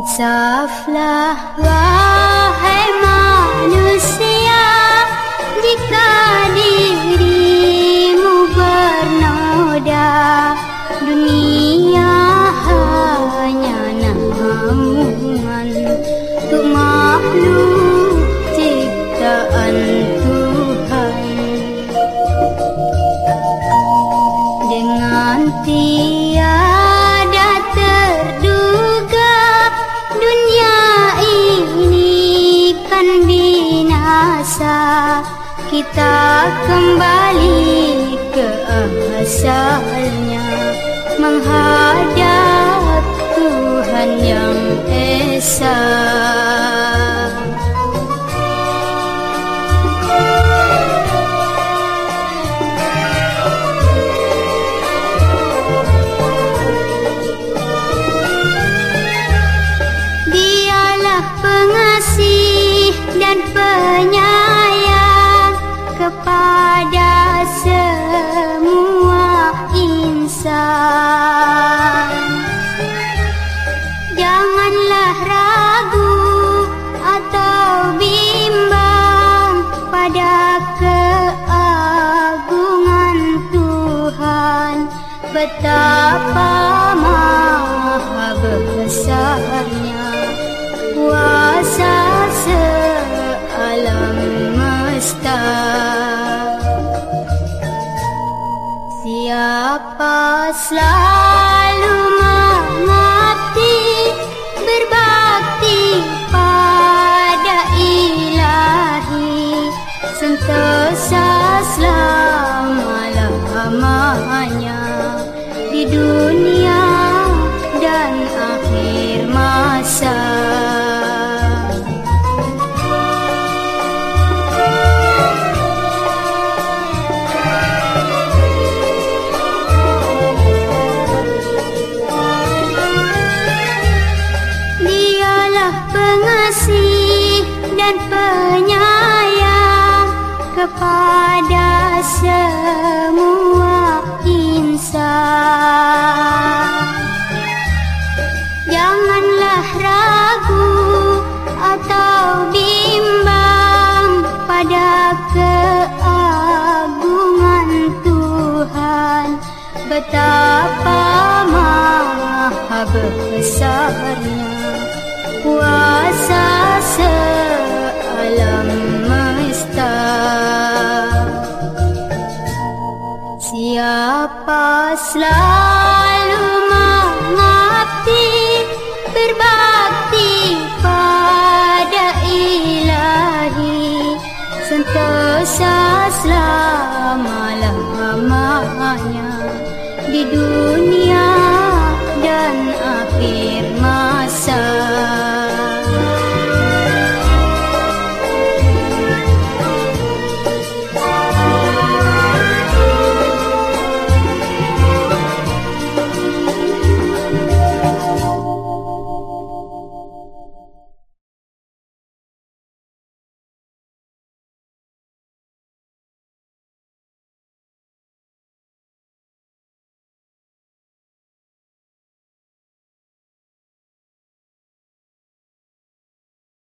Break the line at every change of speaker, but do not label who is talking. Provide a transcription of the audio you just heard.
Insaflah wahai manusia Jika dirimu bernoda Dunia hanya namungan Untuk makhluk ciptaan Tuhan. Dengan tiada asalnya Menghadap Tuhan yang Esa betapa maha besarnya kuasa sealam mesta Siapa selalu mengabdi berbakti pada ilahi sentosa selama-lamanya. di dunia dan akhir masa. Betapa maha besarnya kuasa sealam mesta Siapa selalu mengabdi berbakti pada ilahi sentosa selama-lamanya di dunia.